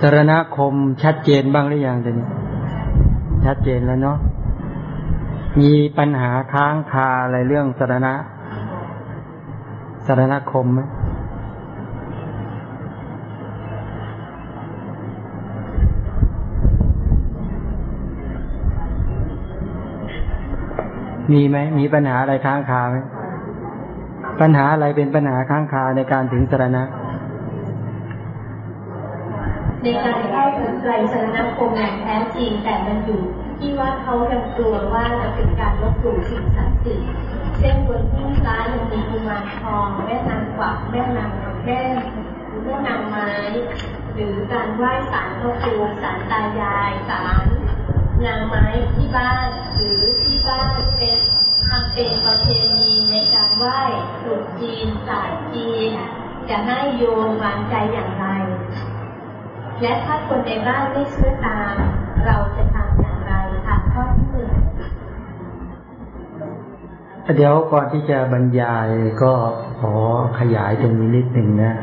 สารณคมชัดเจนบ้างหรือยังตอนนี้ ชัดเจนแล้วเนาะมีปัญหาค้างคาอะไรเรื่องสารณะสารณคมไหมมีไหมมีปัญหาอะไรค้างคาไหมปัญหาอะไรเป็นปัญหาค้างคาในการถึงสารณะ ในการเข้าถึงไตรสรณคมอย่างแท้จริงแต่มันอยู่ที่ว่าเขายังกลัวว่าจะเป็นการลบหลู่สิ่งศักดิ์สิทธิ์เช่นบนที่ซ้ายยังมีกุมารทองแม่นางกวักแม่นางแม่แม่นางไม้ หรือการไหว้สารพระภูมิสารตายายสารนางไม้ที่บ้านหรือที่บ้านเป็นทำเป็นประเพณีในการไหว้ตรุษจีนศาสตร์จีน จะให้โยมวางใจอย่างไร และถ้าคนในบ้านไม่เชื่อตาม เราจะทำอย่างไรคะข้อที่หนึ่งเดี๋ยวก่อนที่จะบรรยายก็ขอขยายตรงนี้นิดหนึ่งนะ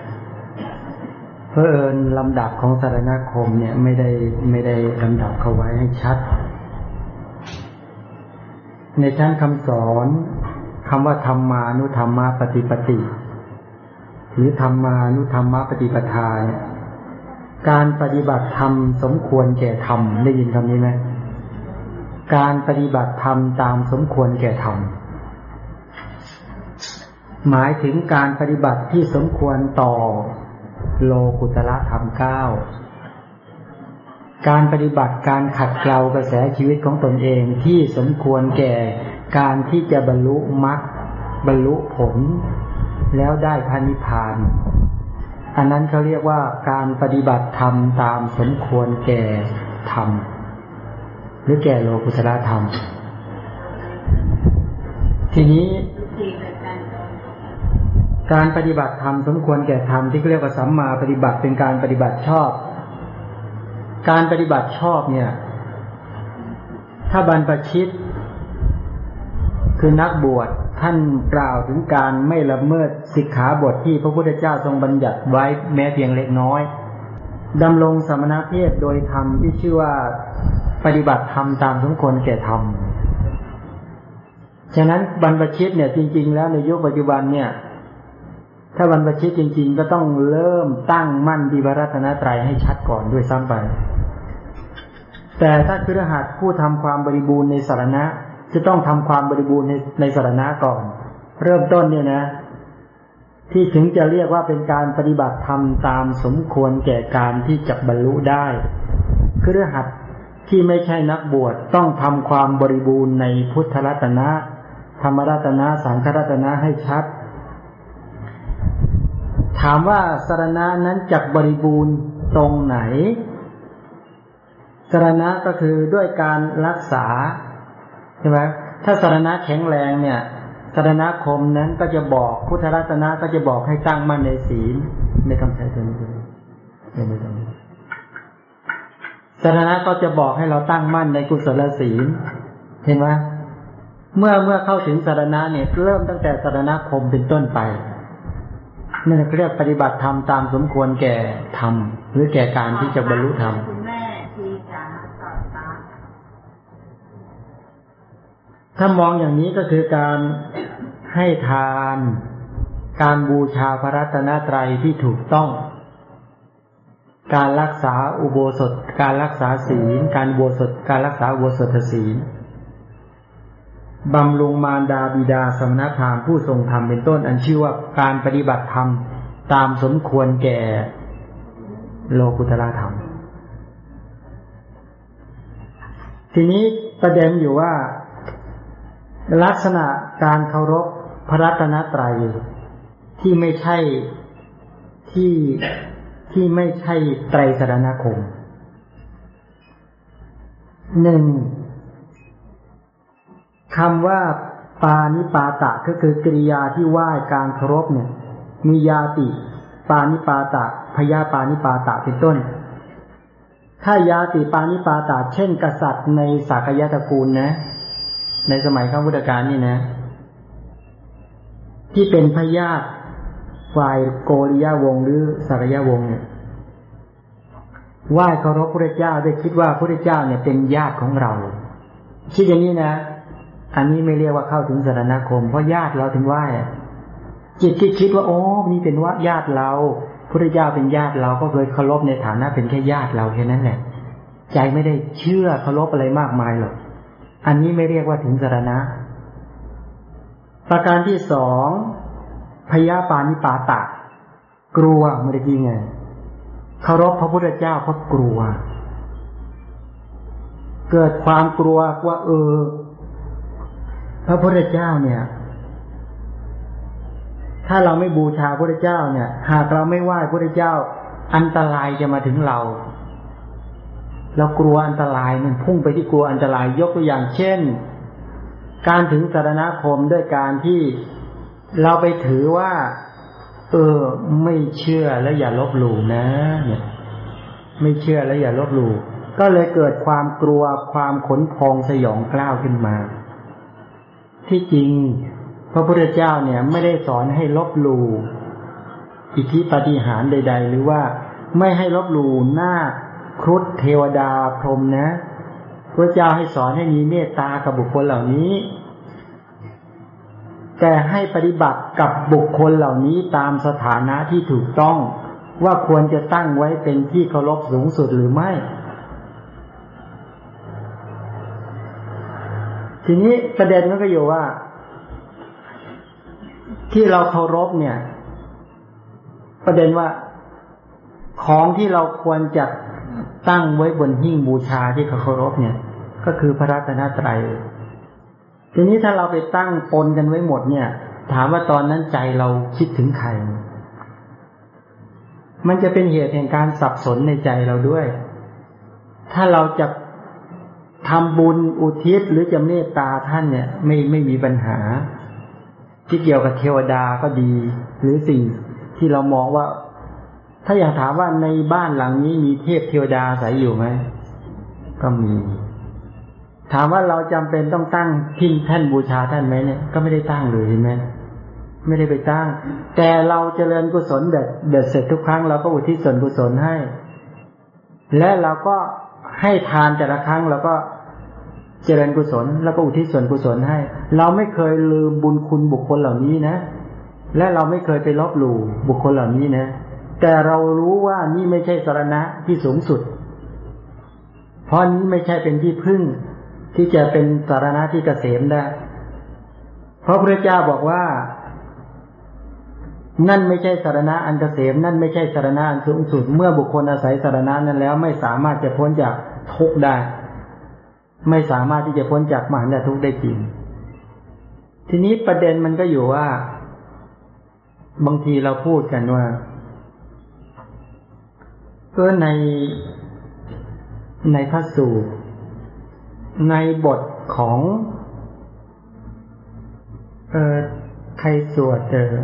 เพอเอิญลำดับของสารณคมเนี่ยไม่ได้ไม่ได้ลำดับเขาไว้ให้ชัด ในชั้นคำสอนคำว่าธรรมานุธรรมะปฏิปติ หรือธรรมานุธรรมะปฏิปทาเนี่ย การปฏิบัติธรรมสมควรแก่ธรรมได้ยินคำนี้ไหมการปฏิบัติธรรมตามสมควรแก่ธรรมหมายถึงการปฏิบัติที่สมควรต่อโลกุตละธรรมเก้าการปฏิบัติการขัดเกลากระแสชีวิตของตนเองที่สมควรแก่การที่จะบรรลุมรรคบรรลุผล แล้วได้พานิพาน อันนั้นเขาเรียกว่าการปฏิบัติธรรมตามสมควรแก่ธรรม หรือแก่โลกุตละธรรม ทีนี้ การปฏิบัติธรรมสมควรแก่ธรรมที่เรียกว่าสัมมาปฏิบัติเป็นการปฏิบัติชอบ การปฏิบัติชอบเนี่ย ถ้าบรรพชิต คือนักบวช ท่านกล่าวถึงการไม่ละเมิดสิกขาบทที่พระพุทธเจ้าทรงบัญญัติไว้แม้เพียงเล็กน้อยดำรงสมณเพศโดยธรรมที่ชื่อว่าปฏิบัติธรรมตามสมควรแก่ธรรม ฉะนั้นบรรพชิตเนี่ยจริง ๆ แล้วในยุคปัจจุบันเนี่ย ถ้าบรรพชิตจริง ๆ ก็ต้องเริ่มตั้งมั่นดีวรัตนตรัยให้ชัดก่อนด้วยซ้ำไป แต่ถ้าคือรหัสผู้ทำความบริบูรณ์ในสารณะ จะต้องทำความบริบูรณ์ในในสารณะก่อน เริ่มต้นเนี่ยนะ ที่ถึงจะเรียกว่าเป็นการปฏิบัติธรรมตามสมควรแก่การที่จะบรรลุได้คือหัสที่ไม่ใช่นักบวชต้องทำความบริบูรณ์ในพุทธรัตนะ ธรรมรัตนะสังฆรัตนะให้ชัด ถามว่าสารณะนั้นจักบริบูรณ์ตรงไหนสารณะก็คือด้วยการรักษา ใช่ไหมถ้าสารณะแข็งแรงเนี่ยสารณคมนั้นก็จะบอกพุทธรัตนะก็จะบอกให้ตั้งมั่นในศีลในคำใช้ตัวนี้ด้วยไม่ต้องสารณะก็จะบอกให้เราตั้งมั่นในกุศลศีลเห็นไหมเมื่อเมื่อเข้าถึงสารณะเนี่ยเริ่มตั้งแต่สารณคมเป็นต้นไปนั่นเรียกปฏิบัติธรรมตามสมควรแก่ธรรมหรือแก่การที่จะบรรลุธรรม ถ้ามองอย่างนี้ก็คือการให้ทาน การบูชาพระรัตนตรัยที่ถูกต้อง การรักษาอุโบสถ การรักษาศีล การอุโบสถ การรักษาอุโบสถศีลบำรุงมารดาบิดาสมณธรรมผู้ทรงธรรมเป็นต้น อันชื่อว่าการปฏิบัติธรรมตามสมควรแก่โลกุตละธรรม ทีนี้ประเด็นอยู่ว่า ลักษณะการเคารพพระรัตนตรัยที่ไม่ใช่ที่ที่ไม่ใช่ไตรสรณคมหนึ่งคำว่าปานิปาตะก็คือกริยาที่ไหว้การเคารพเนี่ย มียาติ ปานิปาตะพยาปานิปาตะเป็นต้น ถ้ายาติปานิปาตะเช่น กษัตริย์ในสากยตระกูลนะ ในสมัยข้าพุทธกาลนี่นะ ที่เป็นพญาติฝ่ายโกริยาวงหรือสากยาวงเนี่ยไหว้เคารพพระเจ้าด้วยคิดว่าพระเจ้าเนี่ยเป็นญาติของเรา คิดอย่างนี้นะ อันนี้ไม่เรียกว่าเข้าถึงสารณคม เพราะญาติเราถึงไหว้จิตคิดคิดว่าโอ้นี่เป็นว่าญาติเราพระเจ้าเป็นญาติเราก็เคยเคารพในฐานะเป็นแค่ญาติเราแค่นั้นแหละใจไม่ได้เชื่อเคารพอะไรมากมายหรอก อันนี้ไม่เรียกว่าถึงสารณะ ประการที่สองพยาปานิปาตะกลัวไม่ได้ยิงไงเคารพพระพุทธเจ้าเพราะกลัว เกิดความกลัวว่า เออ พระพุทธเจ้าเนี่ย ถ้าเราไม่บูชาพระพุทธเจ้าเนี่ย หากเราไม่ไหว้พระพุทธเจ้า อันตรายจะมาถึงเรา เรากลัวอันตรายมันพุ่งไปที่กลัวอันตรายยกตัวอย่างเช่น การถึงสารณคมด้วยการที่เราไปถือว่า เออ ไม่เชื่อแล้วอย่าลบหลู่นะเนี่ยไม่เชื่อแล้วอย่าลบหลู่ก็เลยเกิดความกลัวความขนพองสยองกล้าวขึ้นมา ที่จริง พระพุทธเจ้าเนี่ย ไม่ได้สอนให้ลบหลู่อิทธิปฏิหารใด ๆ หรือว่าไม่ให้ลบหลู่หน้า ครุฑเทวดาพรหมนะพระเจ้าให้สอนให้มีเมตตากับบุคคลเหล่านี้ แต่ให้ปฏิบัติกับบุคคลเหล่านี้ตามสถานะที่ถูกต้องว่าควรจะตั้งไว้เป็นที่เคารพสูงสุดหรือไม่ ทีนี้ประเด็นมันก็อยู่ว่า ที่เราเคารพเนี่ย ประเด็นว่า ของที่เราควรจะ ตั้งไว้บนหิ้งบูชาที่เขาเคารพเนี่ย ก็คือพระรัตนตรัยทีนี้ถ้าเราไปตั้งปนกันไว้หมดเนี่ย ถามว่าตอนนั้นใจเราคิดถึงใคร มันจะเป็นเหตุแห่งการสับสนในใจเราด้วย ถ้าเราจะทำบุญอุทิศหรือจะเมตตาท่านเนี่ย ไม่ไม่มีปัญหา ที่เกี่ยวกับเทวดาก็ดี หรือสิ่งที่เรามองว่า ถ้าอยากถามว่าในบ้านหลังนี้มีเทพเทวดาอาศัยอยู่ไหม ก็มี ถามว่าเราจำเป็นต้องตั้งพิมพ์ท่นบูชาท่านไหมเนี่ย ก็ไม่ได้ตั้งเลยเห็นไหมไม่ได้ไปตั้ง แต่เราเจริญกุศลเด็ดเด็ดเสร็จทุกครั้งเราก็อุทิศส่วนกุศลให้ และเราก็ให้ทานแต่ละครั้งเราก็เจริญกุศล แล้วก็อุทิศส่วนกุศลให้ เราไม่เคยลืมบุญคุณบุคคลเหล่านี้นะ และเราไม่เคยไปลบหลู่บุคคลเหล่านี้นะ แต่เรารู้ว่านี่ไม่ใช่สารณะที่สูงสุด เพราะนี้ไม่ใช่เป็นที่พึ่ง ที่จะเป็นสารณะที่เกษมได้ เพราะพระเจ้าบอกว่า นั่นไม่ใช่สารณะอันเกษม นั่นไม่ใช่สารณะอันสูงสุด เมื่อบุคคลอาศัยสารณะนั้นแล้วไม่สามารถจะพ้นจากทุกข์ได้ ไม่สามารถที่จะพ้นจากมหันตทุกข์ได้จริง ทีนี้ประเด็นมันก็อยู่ว่า บางทีเราพูดกันว่า ก็ในในพระสูตรในบทของเออใครสวดเออ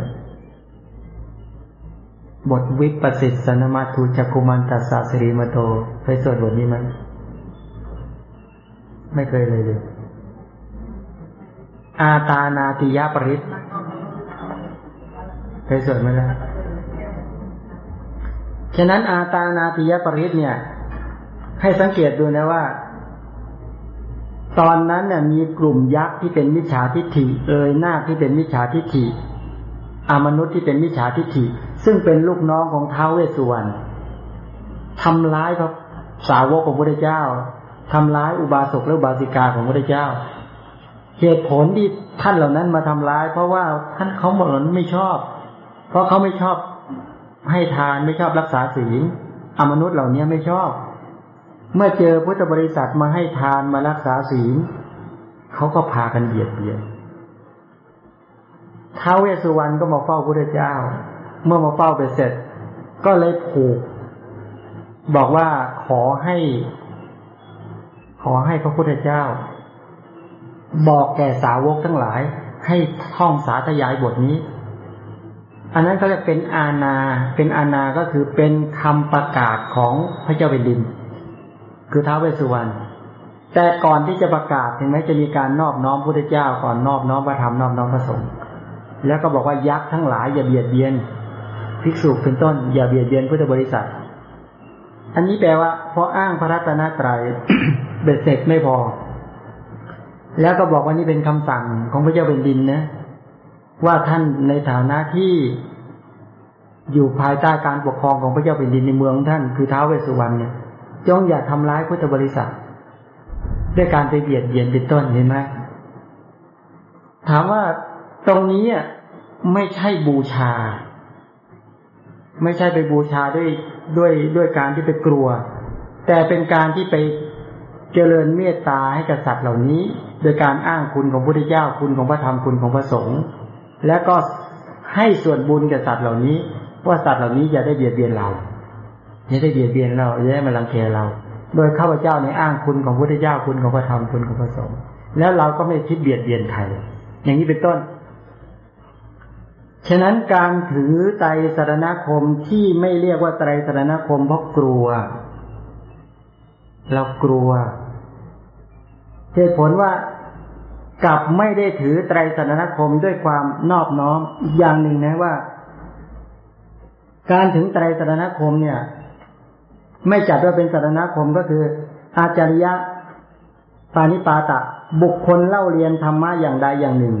บทวิปัสสิสนมาทูจักุมันตัสสะสรีมโตเคยสวดบทนี้ไหมไม่เคยเลยเลยอาตานาติยาปริศเคยสวดไหมล่ะ ฉะนั้นอาตานาติยปริศเนี่ย ให้สังเกตดูนะว่า ตอนนั้นเนี่ยมีกลุ่มยักษ์ที่เป็นมิจฉาทิฏฐิเอ่ยนาคที่เป็นมิจฉาทิฏฐิอามนุษย์ที่เป็นมิจฉาทิฏฐิ ซึ่งเป็นลูกน้องของท้าวเวสสุวรรณทำร้ายพระสาวกของพระเจ้าทำร้ายอุบาสกและอุบาสิกาของพระเจ้า เหตุผลที่ท่านเหล่านั้นมาทำร้าย เพราะว่าท่านเขาบอกว่าไม่ชอบ เพราะเขาไม่ชอบ ให้ทานไม่ชอบรักษาศีลอมนุษย์เหล่านี้ไม่ชอบ เมื่อเจอพุทธบริษัทมาให้ทานมารักษาศีลเขาก็พากันเบียดเบียนท้าวเวสุวรรณก็มาเฝ้าพระเจ้า เมื่อมาเฝ้าไปเสร็จ ก็เลยผูก บอกว่าขอให้ ขอให้พระพุทธเจ้า บอกแก่สาวกทั้งหลาย ให้ท่องสาธยายบทนี้ อันนั้นเขาจะเป็นอาณา เป็นอาณาก็คือเป็นคำประกาศของพระเจ้าเป็นดิน คือท้าวเวสสุวรรณ แต่ก่อนที่จะประกาศถึงแม้จะมีการนอบน้อมพระเจ้าก่อนนอบน้อมพระธรรมนอบน้อมพระสงฆ์ แล้วก็บอกว่ายักษ์ทั้งหลายอย่าเบียดเบียนภิกษุเป็นต้น อย่าเบียดเบียนพุทธบริษัท อันนี้แปลว่าเพออ้างพระรัตนตรัยเบ็ดเสร็จไม่พอ แล้วก็บอกว่านี่เป็นคำสั่งของพระเจ้าเป็นดินนะ ว่าท่านในฐานะที่อยู่ภายใต้การปกครองของพระเจ้าเป็นดินในเมืองท่านคือท้าวเวสสุวรรณเนี่ยจงอย่าทำร้ายพุทธบริษัท ด้วยการไปเบียดเบียนเป็นต้นเห็นไหมถามว่าตรงนี้ไม่ใช่บูชา ไม่ใช่ไปบูชาด้วยด้วยด้วยการที่ไปกลัว แต่เป็นการที่ไปเจริญเมตตาให้กับสัตว์เหล่านี้ โดยการอ้างคุณของพระพุทธเจ้าคุณของพระธรรมคุณของพระสงฆ์ และก็ให้ส่วนบุญกับสัตว์เหล่านี้ว่าสัตว์เหล่านี้อย่าได้เบียดเบียนเราอย่าได้เบียดเบียนเราอย่าได้มาลังแกเรา โดยข้าพเจ้าในอ้างคุณของพระพุทธเจ้าคุณของพระธรรมคุณของพระสงฆ์แล้วเราก็ไม่คิดเบียดเบียนใครอย่างนี้เป็นต้น ฉะนั้นการถือไตรสารณคมที่ไม่เรียกว่าไตรสารณคมเพราะกลัว เรากลัวเหตุผลว่า กลับไม่ได้ถือไตรสรณคมด้วยความนอบน้อมอีกอย่างหนึ่งนะว่า การถึงไตรสรณคมเนี่ย ไม่จัดว่าเป็นสรณคมก็คือ อาจาริยะปานิปาตะ บุคคลเล่าเรียนธรรมะอย่างใดอย่างหนึ่ง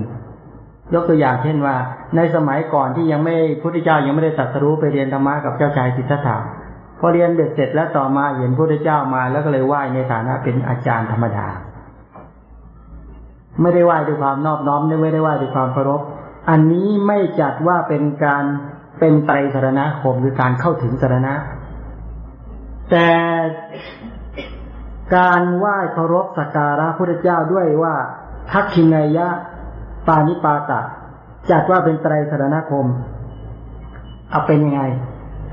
ยกตัวอย่างเช่นว่า ในสมัยก่อนที่ยังไม่พุทธเจ้ายังไม่ได้ตรัสรู้ไปเรียนธรรมะกับเจ้าชายสิทธัตถะพอเรียนเบ็ดเสร็จแล้วต่อมาเห็นพระพุทธเจ้ามาแล้วก็เลยไหว้ในฐานะเป็นอาจารย์ธรรมดา ไม่ได้ไหว้ด้วยความนอบน้อมไม่ได้ไหว้ด้วยความเคารพ อันนี้ไม่จัดว่าเป็นการเป็นไตรสารณคมคือการเข้าถึงสารณะ แต่การไหว้เคารพสักการะพระเจ้าด้วยว่าทักขินายะปานิปาตะจัดว่าเป็นไตรสารณคม เอาเป็นยังไง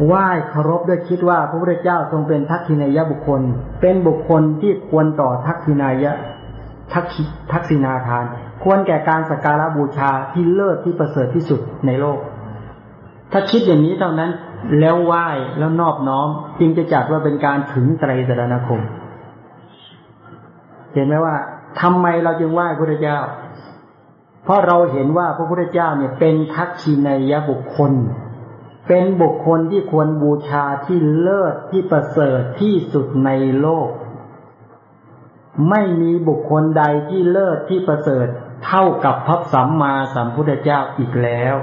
ไหว้เคารพด้วยคิดว่าพระพุทธเจ้าทรงเป็นทักขินายะบุคคล เป็นบุคคลที่ควรต่อทักขินายะ ทักทักษินาทาน ควรแก่การสักการะบูชาที่เลิศที่ประเสริฐที่สุดในโลก ถ้าคิดอย่างนี้เท่านั้นแล้วไหว้แล้วนอบน้อม จึงจะจัดว่าเป็นการถึงไตรสรณคม เห็นไหมว่าทำไมเราจึงไหว้พระพุทธเจ้า เพราะเราเห็นว่าพระพุทธเจ้าเนี่ยเป็นทักษินายะบุคคล เป็นบุคคลที่ควรบูชาที่เลิศที่ประเสริฐที่สุดในโลก ไม่มีบุคคลใดที่เลิศที่ประเสริฐ เท่ากับพระสัมมาสัมพุทธเจ้าอีกแล้ว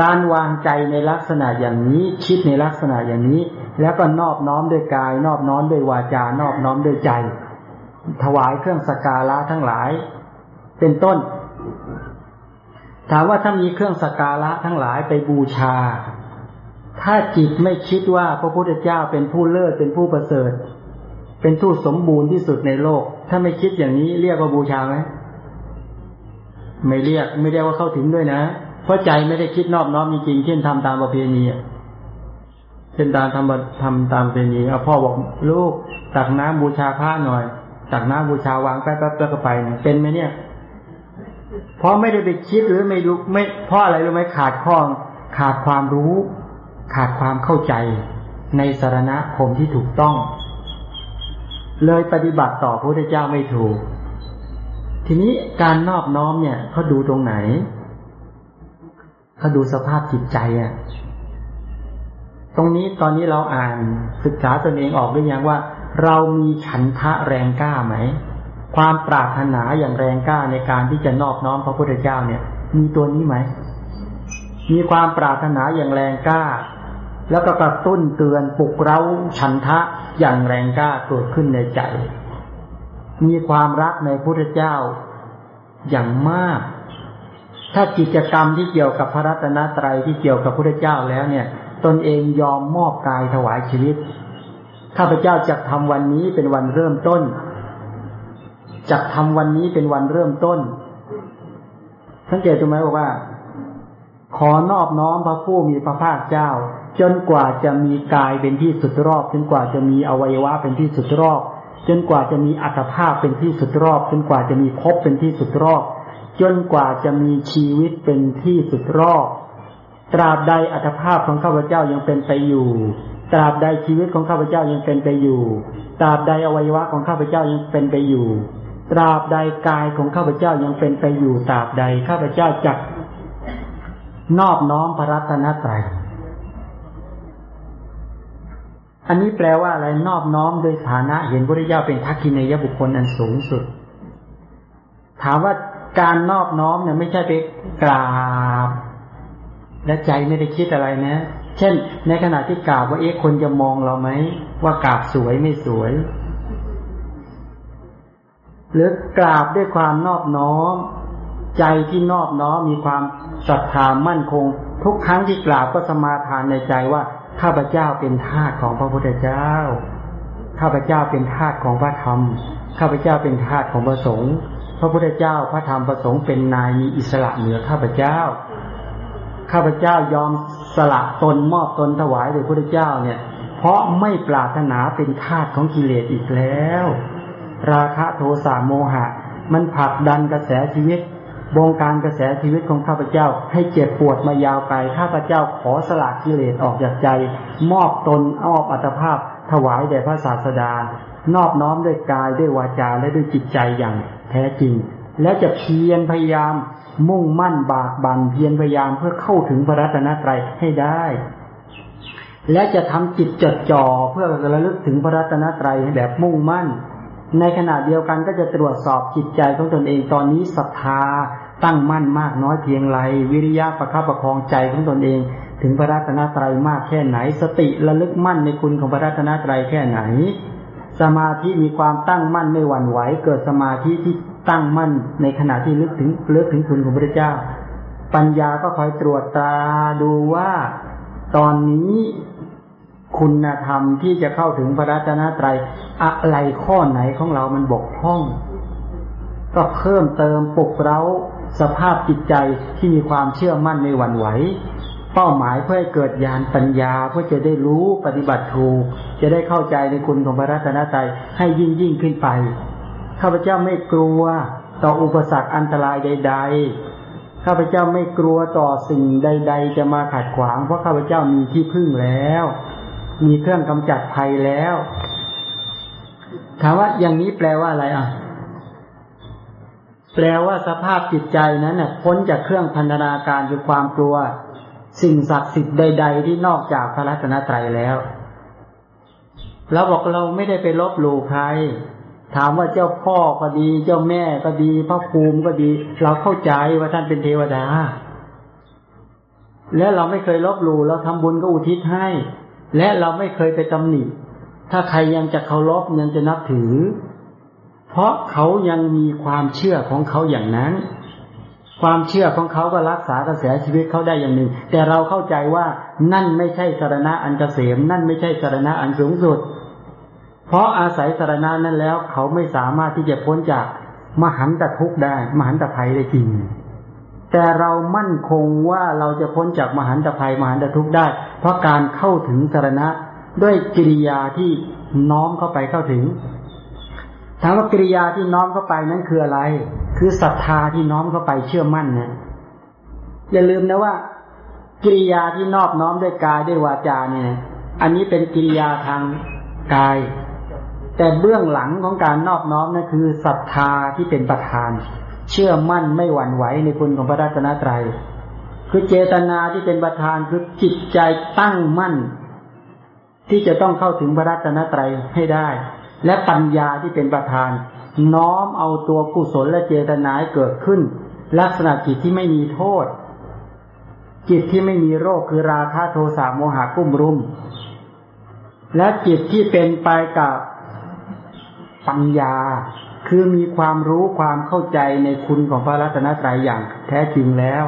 การวางใจในลักษณะอย่างนี้คิดในลักษณะอย่างนี้ แล้วก็นอบน้อมด้วยกาย นอบน้อมด้วยวาจา นอบน้อมด้วยใจ ถวายเครื่องสการะทั้งหลาย เป็นต้น ถามว่าถ้ามีเครื่องสการะทั้งหลายไปบูชา ถ้าจิตไม่คิดว่าพระพุทธเจ้าเป็นผู้เลิศเป็นผู้ประเสริฐ เป็นผู้สมบูรณ์ที่สุดในโลก ถ้าไม่คิดอย่างนี้เรียกว่าบูชาไหมไม่เรียกไม่เรียกว่าเข้าถึงด้วยนะ เพราะใจไม่ได้คิดนอบน้อมจริงๆเช่นทำตามประเพณีเช่นตามทำทำตามประเพณีเอาพ่อบอกลูกตักน้ำบูชาพระหน่อย ตักน้ำบูชาวางแป๊บๆแล้วก็ไปเนี่ยเป็นไหมเนี่ย เพราะไม่ได้ไปคิดหรือไม่รู้ไม่เพราะอะไรรู้ไหมขาดข้องขาดความรู้ ขาดความเข้าใจในสารณคมที่ถูกต้อง เลยปฏิบัติต่อพระพุทธเจ้าไม่ถูก ทีนี้การนอบน้อมเนี่ยเขาดูตรงไหนเขาดูสภาพจิตใจอะ ตรงนี้ตอนนี้เราอ่านศึกษาตนเองออกหรือยังว่า เรามีฉันทะแรงกล้าไหม ความปรารถนาอย่างแรงกล้าในการที่จะนอบน้อมพระพุทธเจ้าเนี่ย มีตัวนี้ไหมมีความปรารถนาอย่างแรงกล้า แล้วก็กระตุ้นเตือนปลุกเร้าฉันทะอย่างแรงกล้าเกิดขึ้นในใจ มีความรักในพระพุทธเจ้าอย่างมาก ถ้ากิจกรรมที่เกี่ยวกับพระรัตนตรัยที่เกี่ยวกับพระเจ้าแล้วเนี่ย ตนเองยอมมอบกายถวายชีวิตข้าพเจ้าจะทำวันนี้เป็นวันเริ่มต้นจะทำวันนี้เป็นวันเริ่มต้น สังเกตดูไหมบอกว่า ขอนอบน้อมพระผู้มีพระภาคเจ้า จนกว่าจะมีกายเป็นที่สุดรอบ จนกว่าจะมีอวัยวะเป็นที่สุดรอบ จนกว่าจะมีอัตภาพเป็นที่สุดรอบ จนกว่าจะมีภพเป็นที่สุดรอบ จนกว่าจะมีชีวิตเป็นที่สุดรอบ ตราบใดอัตภาพของข้าพเจ้ายังเป็นไปอยู่ ตราบใดชีวิตของข้าพเจ้ายังเป็นไปอยู่ ตราบใดอวัยวะของข้าพเจ้ายังเป็นไปอยู่ ตราบใดกายของข้าพเจ้ายังเป็นไปอยู่ ตราบใดข้าพเจ้าจักนอบน้อมพระรัตนตรัย อันนี้แปลว่าอะไรนอบน้อมโดยฐานะเห็นพระเจ้าเป็นทักษินยบุคคลอันสูงสุด ถามว่าการนอบน้อมเนี่ยไม่ใช่ไปกราบ และใจไม่ได้คิดอะไรนะ เช่น ในขณะที่กราบว่าเอ๊ะคนจะมองเราไหมว่ากราบสวยไม่สวย หรือกราบด้วยความนอบน้อม ใจที่นอบน้อมมีความศรัทธามั่นคง ทุกครั้งที่กราบก็สมาทานในใจว่า ข้าพเจ้าเป็นทาสของพระพุทธเจ้า ข้าพเจ้าเป็นทาสของพระธรรม ข้าพเจ้าเป็นทาสของพระสงฆ์ พระพุทธเจ้าพระธรรมพระสงฆ์เป็นนายมีอิสระเหนือข้าพเจ้า ข้าพเจ้ายอมสละตนมอบตนถวายแด่พระพุทธเจ้าเนี่ย เพราะไม่ปรารถนาเป็นทาสของกิเลสอีกแล้ว ราคะโทสะโมหะ มันผลักดันกระแสชีวิต บงการกระแสชีวิตของข้าพเจ้า ให้เจ็บปวดมายาวไกลข้าพเจ้าขอสละกิเลสออกจากใจ มอบตนมอบอัตภาพ ถวายแด่พระศาสดา นอบน้อมด้วยกายด้วยวาจาและด้วยจิตใจอย่างแท้จริง และจะเพียรพยายาม มุ่งมั่นบากบันเพียรพยายามเพื่อเข้าถึงพระรัตนตรัยให้ได้ และจะทำจิตจดจ่อเพื่อระลึกถึงพระรัตนตรัยแบบมุ่งมั่น ในขณะเดียวกันก็จะตรวจสอบจิตใจของตนเองตอนนี้ศรัทธาตั้งมั่นมากน้อยเพียงไรวิริยะประคับประคองใจของตนเอง ถึงพระรัตนตรัยมากแค่ไหน สติระลึกมั่นในคุณของพระรัตนตรัยแค่ไหน สมาธิมีความตั้งมั่นไม่หวั่นไหวเกิดสมาธิที่ตั้งมั่นในขณะที่ลึกถึงเลือกถึงคุณของพระเจ้า ปัญญาก็คอยตรวจตาดูว่า ตอนนี้ คุณธรรมที่จะเข้าถึงพระรัตนตรัยอะไรข้อไหนของเรามันบกพร่อง ก็เพิ่มเติมปลุกเร้าสภาพจิตใจที่มีความเชื่อมั่นในหวั่นไหว เป้าหมายเพื่อให้เกิดญาณปัญญาเพื่อจะได้รู้ปฏิบัติถูก จะได้เข้าใจในคุณของพระรัตนตรัยให้ยิ่งยิ่งขึ้นไปข้าพเจ้าไม่กลัวต่ออุปสรรคอันตรายใด ๆ ข้าพเจ้าไม่กลัวต่อสิ่งใด ๆ จะมาขัดขวาง เพราะข้าพเจ้ามีที่พึ่งแล้ว มีเครื่องกำจัดภัยแล้ว ถามว่าอย่างนี้แปลว่าอะไรอะ แปลว่าสภาพจิตใจนั้นน่ะพ้นจากเครื่องพันธนาการคือความกลัว สิ่งศักดิ์สิทธิ์ใด ๆ ที่นอกจากพระรัตนตรัยแล้วเราบอกเราไม่ได้ไปลบหลู่ใคร ถามว่าเจ้าพ่อก็ดี เจ้าแม่ก็ดี พระภูมิก็ดี เราเข้าใจว่าท่านเป็นเทวดา และเราไม่เคยลบหลู่เราทำบุญก็อุทิศให้ และเราไม่เคยไปตำหนิ ถ้าใครยังจะเคารพยังจะนับถือ เพราะเขายังมีความเชื่อของเขาอย่างนั้น ความเชื่อของเขาก็รักษากระแสชีวิตเขาได้อย่างหนึ่ง แต่เราเข้าใจว่านั่นไม่ใช่สารณะอันเกษม นั่นไม่ใช่สารณะอันสูงสุด เพราะอาศัยสารณานั้นแล้ว เขาไม่สามารถที่จะพ้นจากมหันตทุกข์ได้ มหันตภัยได้จริง แต่เรามั่นคงว่าเราจะพ้นจากมหันตภัยมหันตทุกข์ได้ เพราะการเข้าถึงสารณะด้วยกิริยาที่น้อมเข้าไปเข้าถึงถามว่ากิริยาที่น้อมเข้าไปนั้นคืออะไร คือศรัทธาที่น้อมเข้าไปเชื่อมั่นนะอย่าลืมนะว่า กิริยาที่นอบน้อมด้วยกายด้วยวาจาเนี่ย อันนี้เป็นกิริยาทางกาย แต่เบื้องหลังของการนอบน้อมนั่นคือศรัทธาที่เป็นประธาน เชื่อมั่นไม่หวั่นไหวในคุณของพระรัตนตรัย คือเจตนาที่เป็นประธานคือจิตใจตั้งมั่น ที่จะต้องเข้าถึงพระรัตนตรัยให้ได้ และปัญญาที่เป็นประธาน น้อมเอาตัวกุศลและเจตนาเกิดขึ้น ลักษณะจิตที่ไม่มีโทษ จิตที่ไม่มีโรคคือราคะโทสะโมหะกุ้มรุม และจิตที่เป็นไปกับปัญญา คือมีความรู้ความเข้าใจในคุณของพระรัตนตรัยอย่างแท้จริงแล้ว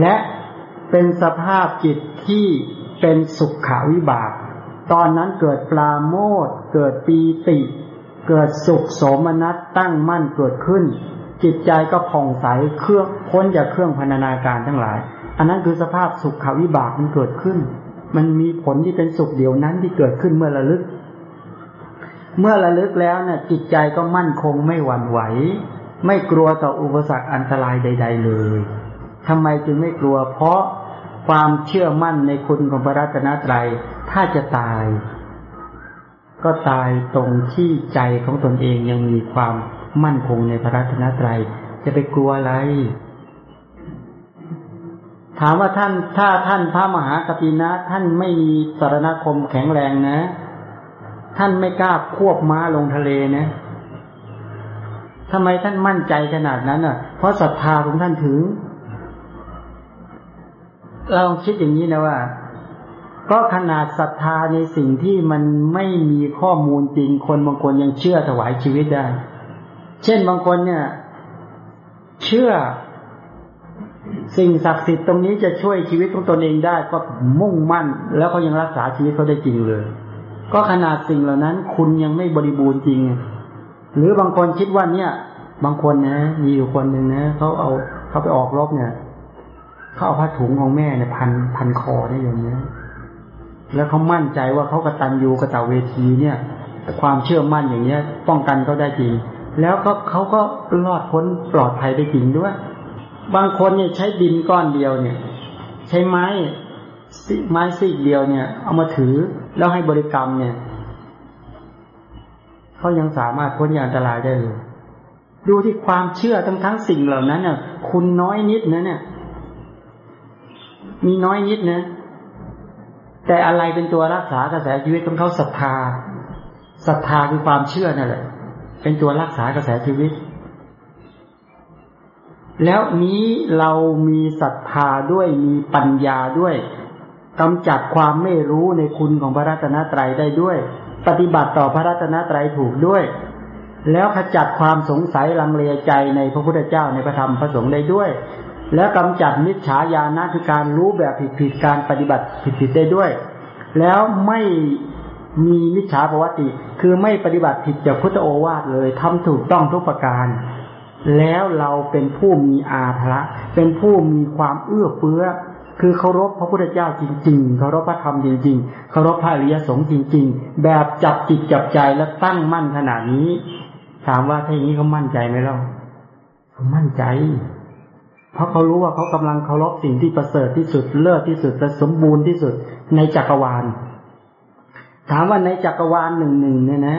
และเป็นสภาพจิตที่เป็นสุขขาวิบาก ตอนนั้นเกิดปลาโมดเกิดปีติ เกิดสุขโสมนัสตั้งมั่นเกิดขึ้น จิตใจก็ผ่องใสเครื่องพ้นจากเครื่องพันนาการทั้งหลาย อันนั้นคือสภาพสุขขาวิบากมันเกิดขึ้น มันมีผลที่เป็นสุขเดียวนั้นที่เกิดขึ้นเมื่อระลึก เมื่อระลึกแล้วเนี่ยจิตใจก็มั่นคงไม่หวั่นไหว ไม่กลัวต่ออุปสรรคอันตรายใด ๆ เลยทำไมจึงไม่กลัว เพราะความเชื่อมั่นในคุณของพระรัตนตรัย ถ้าจะตาย ก็ตายตรงที่ใจของตนเองยังมีความมั่นคงในพระรัตนตรัย จะไปกลัวอะไร ถามว่าท่านถ้าท่านพระมหากปินะท่านไม่มีสารณคมแข็งแรงนะ ท่านไม่กล้าควบม้าลงทะเลนะทำไมท่านมั่นใจขนาดนั้นอะ เพราะศรัทธาของท่านถึง เราคิดอย่างนี้นะว่า ก็ขนาดศรัทธาในสิ่งที่มันไม่มีข้อมูลจริงคนบางคนยังเชื่อถวายชีวิตได้ เช่นบางคนเนี่ย เชื่อ สิ่งศักดิ์สิทธิ์ตรงนี้จะช่วยชีวิตของตนเองได้ก็มุ่งมั่น แล้วเขายังรักษาชีวิตเขาได้จริงเลย ก็ขนาดสิ่งเหล่านั้น คุณยังไม่บริบูรณ์จริง หรือบางคนคิดว่าเนี่ย บางคนนะ มีอยู่คนหนึ่งนะเขาเอาเขาไปออกรบเนี่ยเขาเอาผ้าถุงของแม่เนี่ยพันพันคอได้อย่างนี้แล้วเขามั่นใจว่าเขากระตันยูกระตะเวทีเนี่ย ความเชื่อมั่นอย่างเนี้ย ป้องกันเขาได้จริง แล้วก็เขาก็รอดพ้นปลอดภัยได้จริงด้วย บางคนเนี่ยใช้ดินก้อนเดียวเนี่ย ใช้ไม้ไม้ซีกเดียวเนี่ย เอามาถือ แล้วให้บริกรรมเนี่ยเขายังสามารถพ้นยากอันตรายได้เลยดูที่ความเชื่อทั้งทั้งสิ่งเหล่านั้นเนี่ยคุณน้อยนิดนะเนี่ย มีน้อยนิดนะ แต่อะไรเป็นตัวรักษากระแสชีวิตของเขาศรัทธาศรัทธาคือความเชื่อนั่นแหละ เป็นตัวรักษากระแสชีวิต แล้วนี้เรามีศรัทธาด้วยมีปัญญาด้วย กำจัดความไม่รู้ในคุณของพระรัตนตรัยได้ด้วย ปฏิบัติต่อพระรัตนตรัยถูกด้วย แล้วขจัดความสงสัยลังเลใจในพระพุทธเจ้าในพระธรรมพระสงฆ์ได้ด้วย แล้วกำจัดมิจฉาญาณคือการรู้แบบผิดๆการปฏิบัติผิดๆได้ด้วย แล้วไม่มีมิจฉาปวัติ คือไม่ปฏิบัติผิดจากพุทธโอวาทเลยทำถูกต้องทุกประการ แล้วเราเป็นผู้มีอาภระเป็นผู้มีความเอื้อเฟื้อ คือเคารพพระพุทธเจ้าจริง ๆ เคารพพระธรรมจริง ๆ เคารพพระอริยสงฆ์จริง ๆ แบบจับจิตจับใจและตั้งมั่นขนาดนี้ ถามว่าถ้าอย่างนี้เขามั่นใจไหมล่ะเขามั่นใจ เพราะเขารู้ว่าเขากำลังเคารพสิ่งที่ประเสริฐที่สุดเลิศที่สุดและสมบูรณ์ที่สุดในจักรวาล ถามว่าในจักรวาลหนึ่งหนึ่งเนี่ยนะ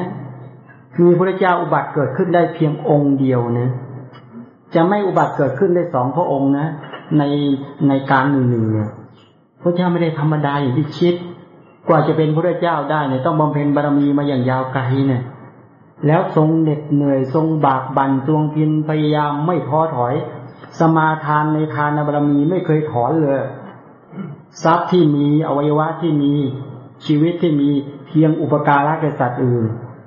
มีพระเจ้าอุบัติเกิดขึ้นได้เพียงองค์เดียวนะจะไม่อุบัติเกิดขึ้นได้สองพระองค์นะ ในในการหนึ่งหนึ่งเนี่ยพระเจ้าไม่ได้ธรรมดาอย่างที่คิด กว่าจะเป็นพระเจ้าได้เนี่ยต้องบำเพ็ญบารมีมาอย่างยาวไกลเนี่ย แล้วทรงเหน็ดเหนื่อยทรงบากบั่นทรงพินพยายามไม่ท้อถอย สมาทานในทานบารมีไม่เคยถอนเลยทรัพย์ที่มีอวัยวะที่มีชีวิตที่มีเพียงอุปการะแก่สัตว์อื่น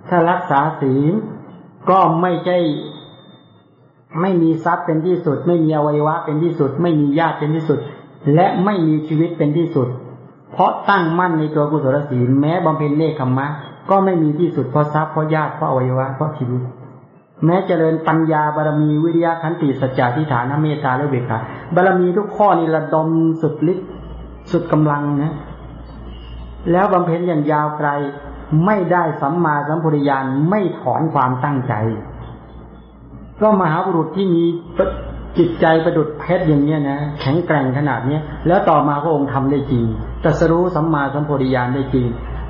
ถ้ารักษาศีลก็ไม่ใช่ ไม่มีทรัพย์เป็นที่สุด ไม่มีอวัยวะเป็นที่สุด ไม่มีญาติเป็นที่สุด และไม่มีชีวิตเป็นที่สุด เพราะตั้งมั่นในตัวกุศลศีลแม้บำเพ็ญเนคขมะก็ไม่มีที่สุดเพราะทรัพย์เพราะญาติเพราะอวัยวะเพราะชีวิต แม้เจริญปัญญาบารมีวิริยะขันติสัจจะทิฏฐานเมตตาและเวขาบารมีทุกข้อนี่ระดมสุดฤทธิ์สุดกำลังนะ แล้วบำเพ็ญอย่างยาวไกลไม่ได้สัมมาสัมพุริยานไม่ถอนความตั้งใจ ก็มหาบุรุษที่มีจิตใจประดุดเพชรอย่างเนี้ยนะแข็งแกร่งขนาดเนี้ยแล้วต่อมาพระองค์ทำได้จริงตรัสรู้สัมมาสัมพุริยานได้จริง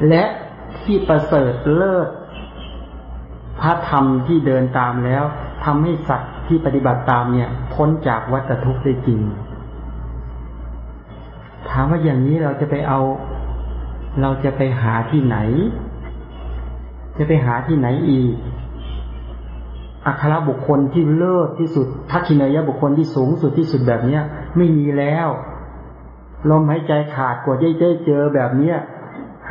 และที่ประเสริฐเลิศพระธรรมที่เดินตามแล้วทำให้สัตว์ที่ปฏิบัติตามเนี่ย พ้นจากวัฏทุกข์ได้จริง ถามว่าอย่างนี้เราจะไปเอา เราจะไปหาที่ไหน จะไปหาที่ไหนอีก อัครบุคคลที่เลิศที่สุดทักขินายบุคคลที่สูงสุดที่สุดแบบเนี้ย ไม่มีแล้วลมหายใจขาดกว่าจะได้เจอแบบเนี้ย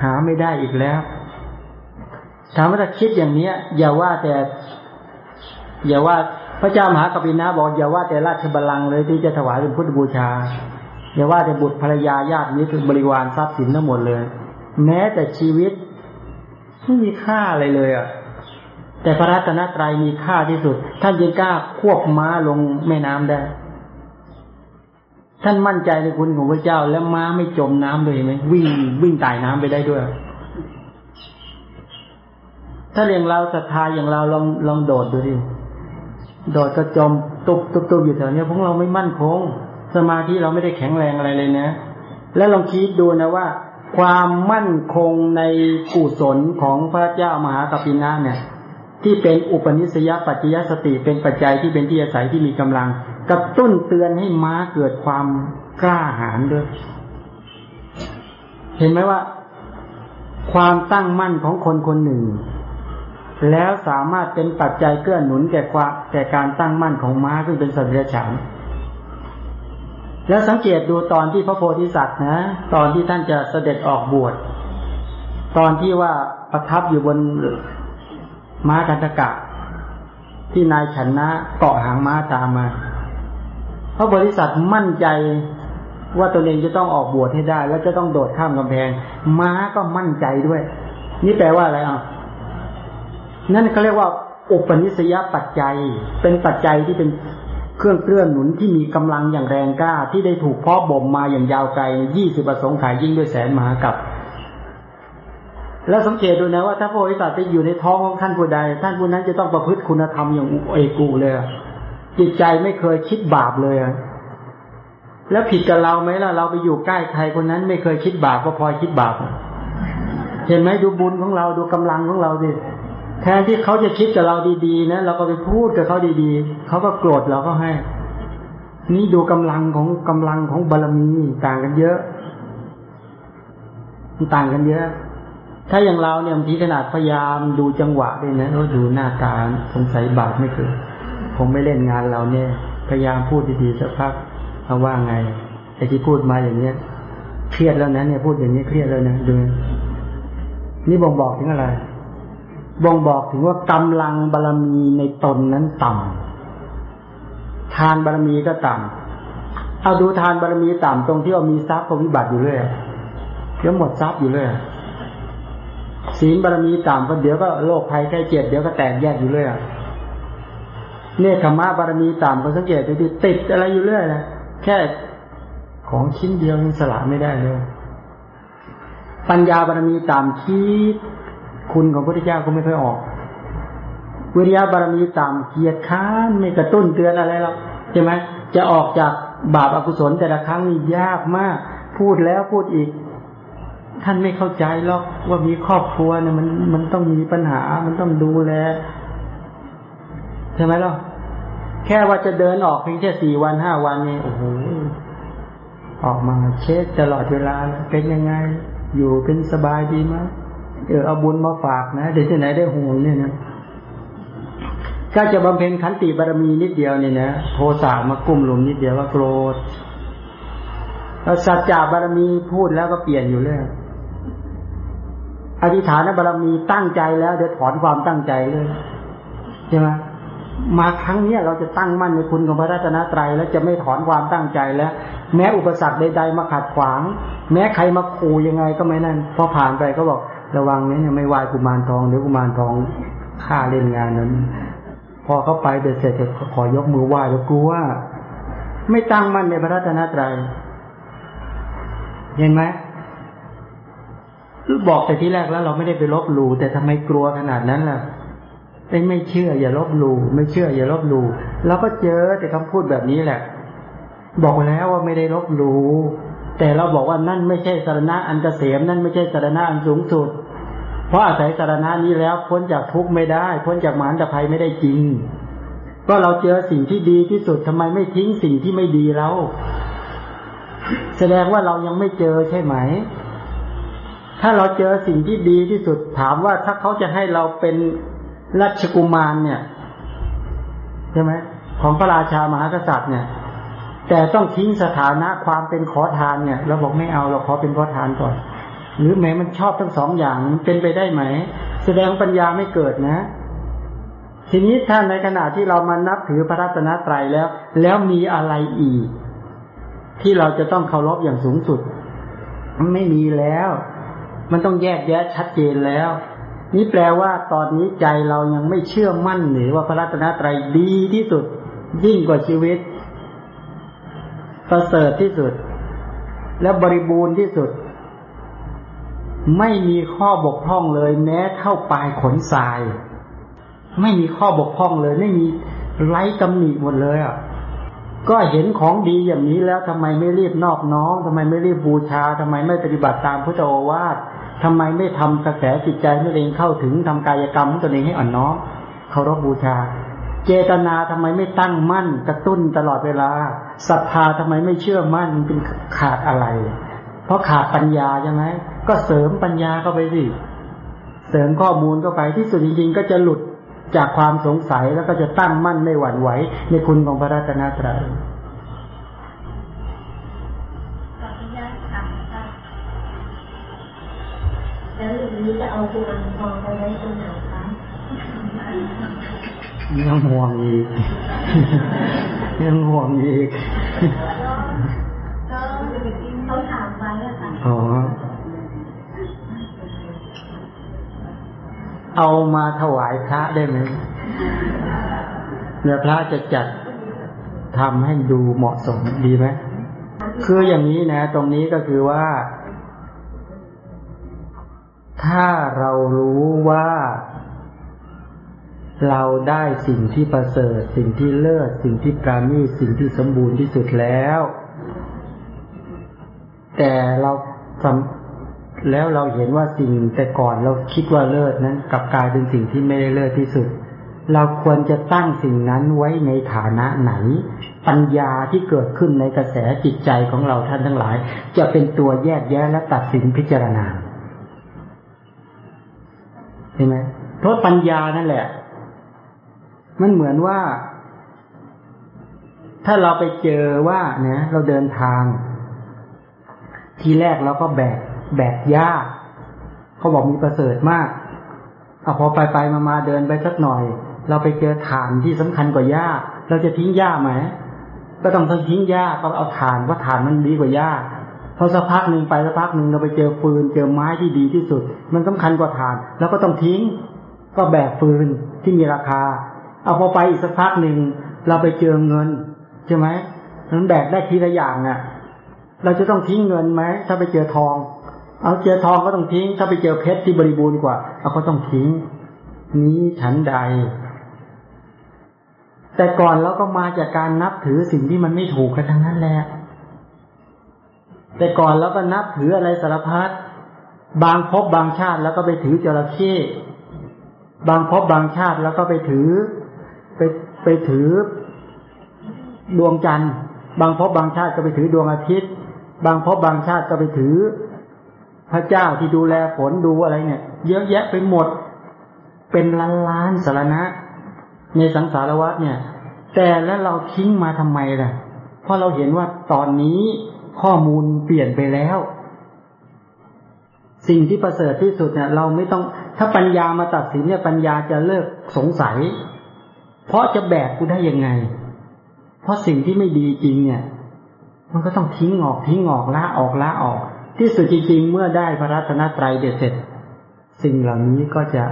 หาไม่ได้อีกแล้วถามว่าถ้าคิดอย่างเนี้ย อย่าว่าแต่ อย่าว่าพระเจ้ามหากปินะบอกอย่าว่าแต่ราชบัลลังก์เลยที่จะถวายเป็นพุทธบูชา อย่าว่าแต่บุตรภรรยาญาติมิตรบริวารทรัพย์สินทั้งหมดเลย แม้แต่ชีวิตไม่มีค่าอะไรเลยอะ แต่พระรัตนตรัยมีค่าที่สุด ท่านยังกล้าควบม้าลงแม่น้ำได้ ท่านมั่นใจในคุณของพระเจ้า แล้วม้าไม่จมน้ำเลยไหมวิ่งวิ่งตายน้ำไปได้ด้วย ถ้าอย่างเราศรัทธาอย่างเราลองลองโดดดูดิโดดกระจมตุบตุบตุบอยู่แถวนี้พวกเราไม่มั่นคง สมาธิเราไม่ได้แข็งแรงอะไรเลยนะ แล้วลองคิดดูนะว่า ความมั่นคงในกุศลของพระเจ้ามหากัปปินาเนี่ย ที่เป็นอุปนิสัยปัจจยสติเป็นปัจจัยที่เป็นที่อาศัยที่มีกำลัง กระตุ้นเตือนให้ม้าเกิดความกล้าหาญด้วย เห็นไหมว่า ความตั้งมั่นของคนคนหนึ่ง แล้วสามารถเป็นปัจจัยเกื้อหนุนแก่ความแก่การตั้งมั่นของม้าซึ่งเป็นสัตว์เดรัจฉานแล้วสังเกตดูตอนที่พระโพธิสัตว์นะ ตอนที่ท่านจะเสด็จออกบวชตอนที่ว่าประทับอยู่บน ม้ากันตกะ ที่นายฉันนะเกาะหางม้าตามมา เพราะโพธิสัตว์มั่นใจว่าตัวเองจะต้องออกบวชให้ได้ แล้วจะต้องโดดข้ามกำแพง ม้าก็มั่นใจด้วย นี่แปลว่าอะไรอะนั่นเขาเรียกว่าอุปนิสัยปัจจัย เป็นปัจจัยที่เป็นเครื่องเกื้อนหนุนที่มีกำลังอย่างแรงกล้า ที่ได้ถูกเพาะบ่มมาอย่างยาวไกลยี่สิบประสงค์ขายยิ่งด้วยแสนมหากับ แล้วสังเกตดูนะว่าถ้าพระโพธิสัตว์ไปอยู่ในท้องของท่านผู้ใด ท่านผู้นั้นจะต้องประพฤติคุณธรรมอย่างเอกูเลยจิตใจไม่เคยคิดบาปเลยแล้วผิดกับเราไหมล่ะเราไปอยู่ใกล้ใครคนนั้นไม่เคยคิดบาปก็พลอยคิดบาปเห็นไหมดูบุญของเราดูกำลังของเราดิแทนที่เขาจะคิดกับเราดีๆนะเราก็ไปพูดกับเขาดีๆเขาก็โกรธเราก็ให้ นี่ดูกำลังของกำลังของบารมีต่างกันเยอะต่างกันเยอะ ถ้าอย่างเราเนี่ยบางทีขนาดพยายามดูจังหวะด้วยนะเราดูหน้าตาสงสัยบาปไม่เกิดผมไม่เล่นงานเราเนี่ย พยายามพูดดีๆสักพักเขาว่าไงไอ้ที่พูดมาอย่างเนี้ยเครียดแล้วนะเนี่ยพูดอย่างนี้เครียดแล้วนะดูนี่บ่งบอกถึงอะไร บ่งบอกถึงว่ากำลังบารรมีในตนนั้นต่ำทานบารรมีก็ต่ำเอาดูทานบารรมีต่ำตรงที่ว่ามีทรัพย์ก็วิบัติอยู่เรื่อยเดี๋ยวหมดทรัพย์อยู่เรื่อย ศีลบารมีต่ำก็เดี๋ยวก็โรคภัยไข้เจ็บเดี๋ยวก็แตกแยกอยู่เรื่อยเนคขมะบารมีต่ำก็สังเกตดูที่ติดอะไรอยู่เรื่อยนะแค่ของชิ้นเดียวยังสละไม่ได้เลย ปัญญาบารมีต่ำคิดคุณของพระพุทธเจ้าก็ไม่ค่อยออก วิริยะบารมีต่ำเกียรติค้านไม่กระตุ้นเตือนอะไรหรอกใช่ไหมจะออกจากบาปอกุศลแต่ละครั้งนี่ยากมาก พูดแล้วพูดอีก ท่านไม่เข้าใจหรอกว่ามีครอบครัวเนี่ยมันมันต้องมีปัญหา มันต้องดูแลใช่ไหมล่ะแค่ว่าจะเดินออกเพียงแค่สี่วันห้าวันนี่โอ้โหออกมาเช็คตลอดเวลาเป็นยังไง อยู่เป็นสบายดีไหมเออเอาบุญมาฝากนะเดี๋ยวที่ไหนได้ห่วงเนี่ยนะก็จะบำเพ็ญขันติบารมีนิดเดียวเนี่ยนะโทสะมากุ้มหลุมนิดเดียวว่าโกรธแล้วสัจจะบารมีพูดแล้วก็เปลี่ยนอยู่เรื่อย อธิษฐานบารมีตั้งใจแล้วเดี๋ยวถอนความตั้งใจเลยใช่ไหมมาครั้งนี้เราจะตั้งมั่นในคุณของพระรัตนตรัย แล้วจะไม่ถอนความตั้งใจแล้ว แม้อุปสรรคใด ๆ มาขัดขวาง แม้ใครมาขู่ยังไงก็ไม่นั่นพอผ่านไปก็บอกระวังนี้เนี่ยไม่ไหวกุมารทองเดี๋ยวกุมารทองฆ่าเล่นงานนั้น พอเขาไปเด็ดเสร็จขอยกมือไหว้แล้วกลัวไม่ตั้งมั่นในพระรัตนตรัย เห็นไหม คือบอกแต่ที่แรกแล้วเราไม่ได้ไปลบหลู่แต่ทำไมกลัวขนาดนั้นล่ะไม่ไม่เชื่อ อย่าลบหลู่ไม่เชื่อ อย่าลบหลู่เราก็เจอแต่คำพูดแบบนี้แหละ บอกแล้วว่าไม่ได้ลบหลู่แต่เราบอกว่านั่นไม่ใช่สารณะอันเกษมนั่นไม่ใช่สารณะอันสูงสุด เพราะอาศัยสารณะนี้แล้วพ้นจากทุกข์ไม่ได้ พ้นจากมารตภัยไม่ได้จริง ก็เราเจอสิ่งที่ดีที่สุดทำไมไม่ทิ้งสิ่งที่ไม่ดีเรา แสดงว่าเรายังไม่เจอใช่ไหม ถ้าเราเจอสิ่งที่ดีที่สุดถามว่าถ้าเขาจะให้เราเป็นรัชกุมารเนี่ยใช่ไหมของพระราชามหากษัตริย์เนี่ย แต่ต้องทิ้งสถานะความเป็นขอทานเนี่ยเราบอกไม่เอาเราขอเป็นขอทานก่อน หรือแม้มันชอบทั้งสองอย่างมันเป็นไปได้ไหม แสดงปัญญาไม่เกิดนะ ทีนี้ถ้าในขณะที่เรามานับถือพระรัตนตรัยแล้ว แล้วมีอะไรอีก ที่เราจะต้องเคารพอย่างสูงสุด ไม่มีแล้ว มันต้องแยกแยะชัดเจนแล้ว นี่แปลว่าตอนนี้ใจเรายังไม่เชื่อมั่นหรือว่าพระรัตนตรัยดีที่สุด ยิ่งกว่าชีวิต ประเสริฐที่สุด และบริบูรณ์ที่สุด ไม่มีข้อบกพร่องเลยแม้เท่าปลายขนทราย ไม่มีข้อบกพร่องเลย ไม่มีไร้ตำหนิหมดเลยอะก็เห็นของดีอย่างนี้แล้วทำไมไม่รีบนอบน้อมทำไมไม่รีบบูชาทำไมไม่ปฏิบัติตามพุทธโอวาท ทำไมไม่ทำกระแสจิตใจตัวเองเข้าถึงทำกายกรรมของตัวเองให้อ่อนน้อมเคารพบูชา เจตนาทำไมไม่ตั้งมั่น กระตุ้นตลอดเวลาศรัทธาทำไมไม่เชื่อมั่นเป็นขาดอะไร เพราะขาดปัญญาใช่ไหมก็เสริมปัญญาเข้าไปสิเสริมข้อมูลเข้าไปที่สุดจริงๆ ก็จะหลุดจากความสงสัยแล้วก็จะตั้งมั่นไม่หวั่นไหวในคุณของพระรัตนตรัย แล้วอย่างนี้จะเอากุมารทองไปไว้ตรงไหนคะยังห่วงอีกยังห่วงอีกก็เขาถามไว้อะค่ะอ๋อเอามาถวายพระได้ไหมเดี๋ยวพระจะจัดทำให้ดูเหมาะสมดีไหมคืออย่างนี้นะ ตรงนี้ก็คือว่า ถ้าเรารู้ว่า เราได้สิ่งที่ประเสริฐ สิ่งที่เลิศ สิ่งที่ปราณีสิ่งที่สมบูรณ์ที่สุดแล้ว แต่เราสำแล้วเราเห็นว่าสิ่งแต่ก่อนเราคิดว่าเลิศนั้นกลับกลายเป็นสิ่งที่ไม่ได้เลิศที่สุด เราควรจะตั้งสิ่งนั้นไว้ในฐานะไหน ปัญญาที่เกิดขึ้นในกระแสจิตใจของเราท่านทั้งหลาย จะเป็นตัวแยกแยะและตัดสินพิจารณา ห็นไหมโทษปัญญานั่นแหละ มันเหมือนว่า ถ้าเราไปเจอว่าเนี่ยเราเดินทาง ทีแรกเราก็แบกแบกยากเขาบอกมีประเสริฐมากเอาพอไปไปมามาเดินไปสักหน่อย เราไปเจอฐานที่สำคัญกว่าหญ้า เราจะทิ้งหญ้าไหมก็ต้องต้องทิ้งหญ้าก็เอาฐานว่าฐานมันดีกว่าหญ้า พอสักพักหนึ่งไปสักพักหนึ่งเราไปเจอฟืนเจอไม้ที่ดีที่สุด มันสำคัญกว่าฐาน แล้วก็ต้องทิ้ง ก็แบกฟืนที่มีราคา เอาพอไปอีกสักพักหนึ่งเราไปเจอเงินใช่ไหมมันแบกได้ทีละอย่างอะ เราจะต้องทิ้งเงินไหมถ้าไปเจอทอง เอาเจอทองก็ต้องทิ้ง ถ้าไปเจอเพชรที่บริบูรณ์กว่าเราก็ต้องทิ้ง นี้ฉันใด แต่ก่อนเราก็มาจากการนับถือสิ่งที่มันไม่ถูกกันทั้งนั้นแหละ แต่ก่อนเราก็นับถืออะไรสารพัดบางพบบางชาติแล้วก็ไปถือจระเข้บางพบบางชาติแล้วก็ไปถือ ไปไปถือดวงจันทร์ บางพบบางชาติก็ไปถือดวงอาทิตย์ บางพบบางชาติก็ไปถือ พระเจ้าที่ดูแลฝนดูอะไรเนี่ย เยอะแยะไปหมด เป็นล้านล้านสารณะ ในสังสารวัฏเนี่ย แต่แล้วเราทิ้งมาทำไมล่ะ เพราะเราเห็นว่าตอนนี้ ข้อมูลเปลี่ยนไปแล้ว สิ่งที่ประเสริฐที่สุดเนี่ย เราไม่ต้อง ถ้าปัญญามาตัดสินเนี่ยปัญญาจะเลิกสงสัย เพราะจะแบกกูได้ยังไง เพราะสิ่งที่ไม่ดีจริงเนี่ย มันก็ต้องทิ้งออกทิ้งออกละออกละออก ที่สุดจริงๆเมื่อได้พระรัตนตรัยเด็ดเสร็จ สิ่งเหล่านี้ก็จะ